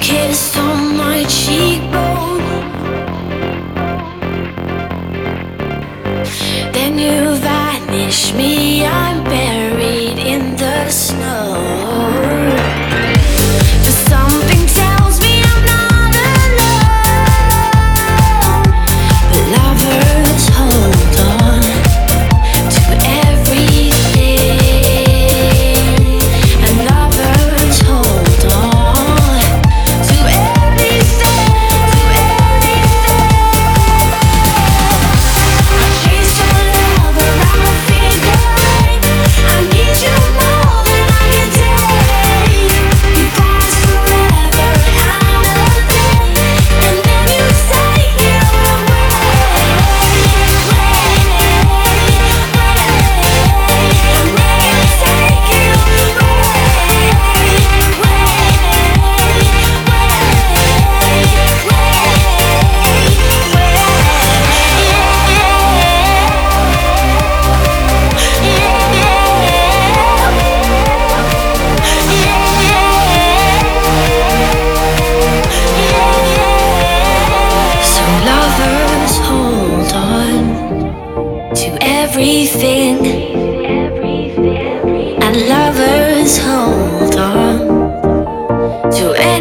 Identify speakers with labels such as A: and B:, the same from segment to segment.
A: kiss on my cheekbone. Then you vanish me.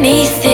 A: beneath